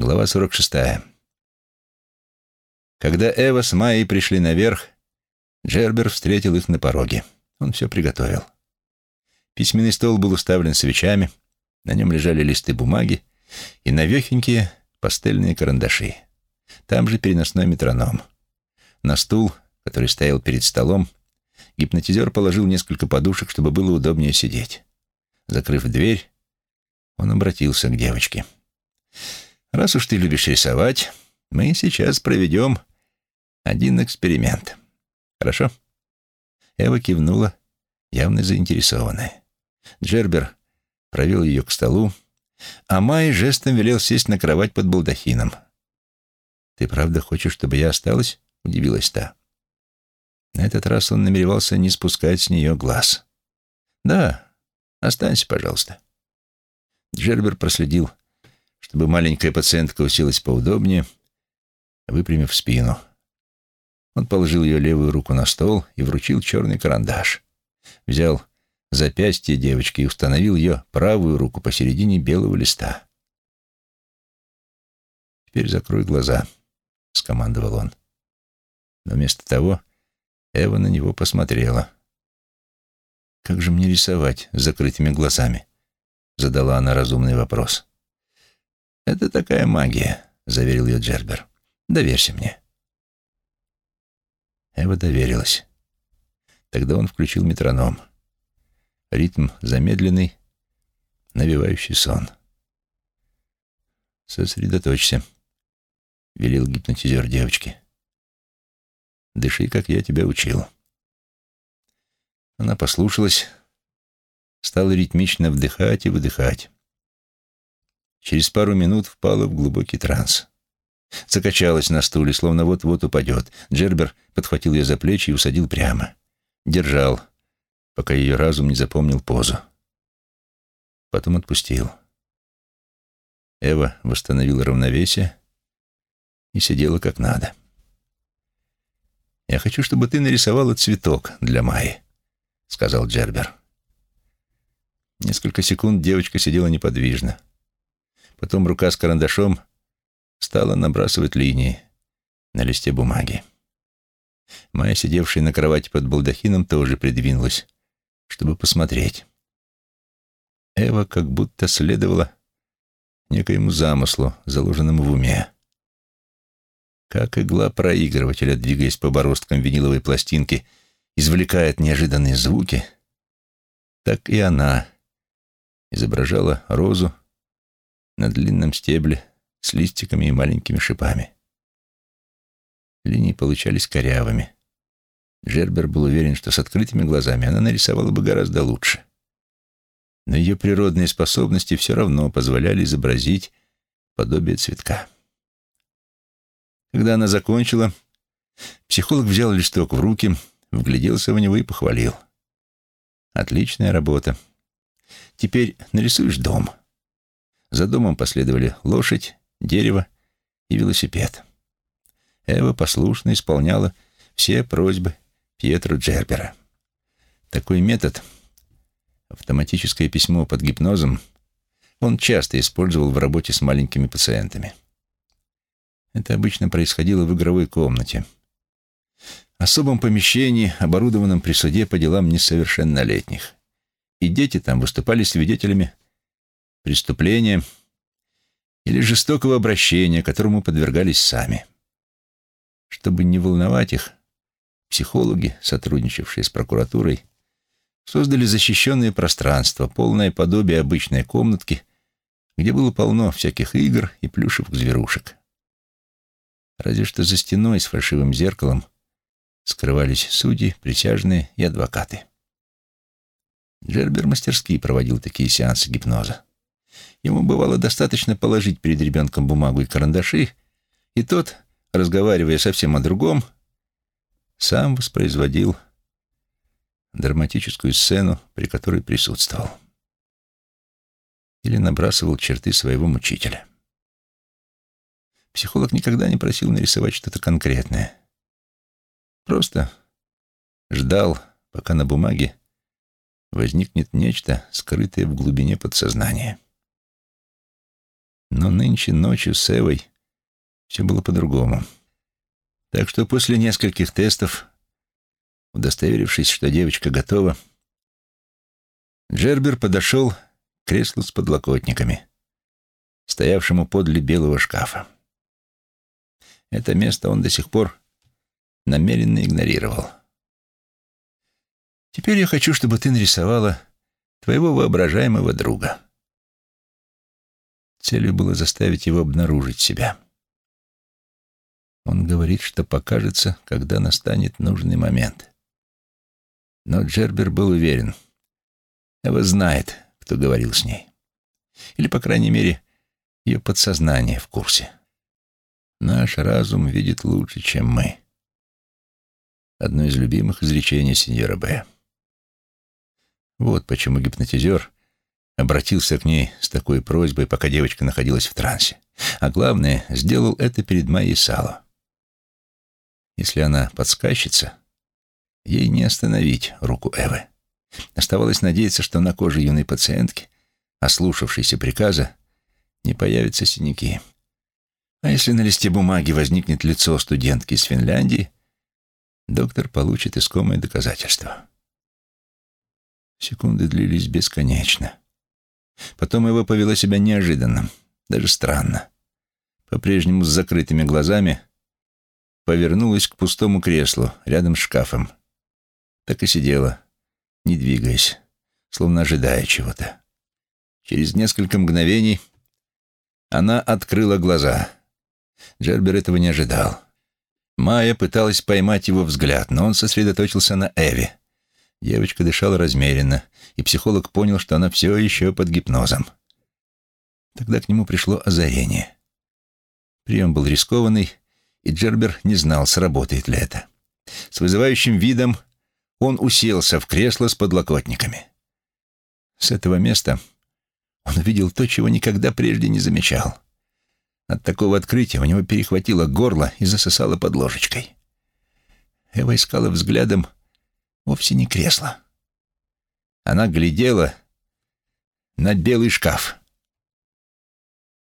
Глава 46. Когда Эва с Майей пришли наверх, Джербер встретил их на пороге. Он все приготовил. Письменный стол был уставлен свечами, на нем лежали листы бумаги и навехенькие пастельные карандаши. Там же переносной метроном. На стул, который стоял перед столом, гипнотизер положил несколько подушек, чтобы было удобнее сидеть. Закрыв дверь, он обратился к девочке. «Раз уж ты любишь рисовать, мы сейчас проведем один эксперимент. Хорошо?» Эва кивнула, явно заинтересованная. Джербер провел ее к столу, а Май жестом велел сесть на кровать под балдахином. «Ты правда хочешь, чтобы я осталась?» — удивилась та. На этот раз он намеревался не спускать с нее глаз. «Да, останься, пожалуйста». Джербер проследил, чтобы маленькая пациентка уселась поудобнее, выпрямив спину. Он положил ее левую руку на стол и вручил черный карандаш. Взял запястье девочки и установил ее правую руку посередине белого листа. «Теперь закрой глаза», — скомандовал он. Но вместо того Эва на него посмотрела. «Как же мне рисовать с закрытыми глазами?» — задала она разумный вопрос. «Это такая магия», — заверил ее Джербер. «Доверься мне». Эва доверилась. Тогда он включил метроном. Ритм замедленный, навевающий сон. «Сосредоточься», — велел гипнотизер девочки. Дыши, как я тебя учил». Она послушалась, стала ритмично вдыхать и выдыхать. Через пару минут впала в глубокий транс. Закачалась на стуле, словно вот-вот упадет. Джербер подхватил ее за плечи и усадил прямо. Держал, пока ее разум не запомнил позу. Потом отпустил. Эва восстановила равновесие и сидела как надо. «Я хочу, чтобы ты нарисовала цветок для Майи», — сказал Джербер. Несколько секунд девочка сидела неподвижно. Потом рука с карандашом стала набрасывать линии на листе бумаги. Майя, сидевшая на кровати под балдахином, тоже придвинулась, чтобы посмотреть. Эва как будто следовала некоему замыслу, заложенному в уме. Как игла проигрывателя, двигаясь по бороздкам виниловой пластинки, извлекает неожиданные звуки, так и она изображала розу на длинном стебле с листиками и маленькими шипами. Линии получались корявыми. Джербер был уверен, что с открытыми глазами она нарисовала бы гораздо лучше. Но ее природные способности все равно позволяли изобразить подобие цветка. Когда она закончила, психолог взял листок в руки, вгляделся в него и похвалил. «Отличная работа. Теперь нарисуешь дом». За домом последовали лошадь, дерево и велосипед. Эва послушно исполняла все просьбы Пьетро Джербера. Такой метод, автоматическое письмо под гипнозом, он часто использовал в работе с маленькими пациентами. Это обычно происходило в игровой комнате. Особом помещении, оборудованном при суде по делам несовершеннолетних. И дети там выступали свидетелями преступления или жестокого обращения, которому подвергались сами. Чтобы не волновать их, психологи, сотрудничавшие с прокуратурой, создали защищенное пространство, полное подобие обычной комнатки, где было полно всяких игр и плюшевых зверушек. Разве что за стеной с фальшивым зеркалом скрывались судьи, присяжные и адвокаты. Джербер мастерски проводил такие сеансы гипноза. Ему бывало достаточно положить перед ребенком бумагу и карандаши, и тот, разговаривая совсем о другом, сам воспроизводил драматическую сцену, при которой присутствовал. Или набрасывал черты своего мучителя. Психолог никогда не просил нарисовать что-то конкретное. Просто ждал, пока на бумаге возникнет нечто, скрытое в глубине подсознания. Но нынче ночью с Эвой все было по-другому. Так что после нескольких тестов, удостоверившись, что девочка готова, Джербер подошел к креслу с подлокотниками, стоявшему подле белого шкафа. Это место он до сих пор намеренно игнорировал. «Теперь я хочу, чтобы ты нарисовала твоего воображаемого друга». Целью было заставить его обнаружить себя. Он говорит, что покажется, когда настанет нужный момент. Но Джербер был уверен. Эва знает, кто говорил с ней. Или, по крайней мере, ее подсознание в курсе. Наш разум видит лучше, чем мы. Одно из любимых изречений сеньора Б. Вот почему гипнотизер обратился к ней с такой просьбой, пока девочка находилась в трансе. А главное, сделал это перед Майей Сало. Если она подскащется, ей не остановить руку Эвы. Оставалось надеяться, что на коже юной пациентки, ослушавшейся приказа, не появятся синяки. А если на листе бумаги возникнет лицо студентки из Финляндии, доктор получит искомое доказательство. Секунды длились бесконечно. Потом его повела себя неожиданно, даже странно. По-прежнему с закрытыми глазами повернулась к пустому креслу рядом с шкафом. Так и сидела, не двигаясь, словно ожидая чего-то. Через несколько мгновений она открыла глаза. Джербер этого не ожидал. Майя пыталась поймать его взгляд, но он сосредоточился на Эви. Девочка дышала размеренно, и психолог понял, что она все еще под гипнозом. Тогда к нему пришло озарение. Прием был рискованный, и Джербер не знал, сработает ли это. С вызывающим видом он уселся в кресло с подлокотниками. С этого места он увидел то, чего никогда прежде не замечал. От такого открытия у него перехватило горло и засосало под ложечкой. Эва искала взглядом вовсе не кресло. Она глядела на белый шкаф.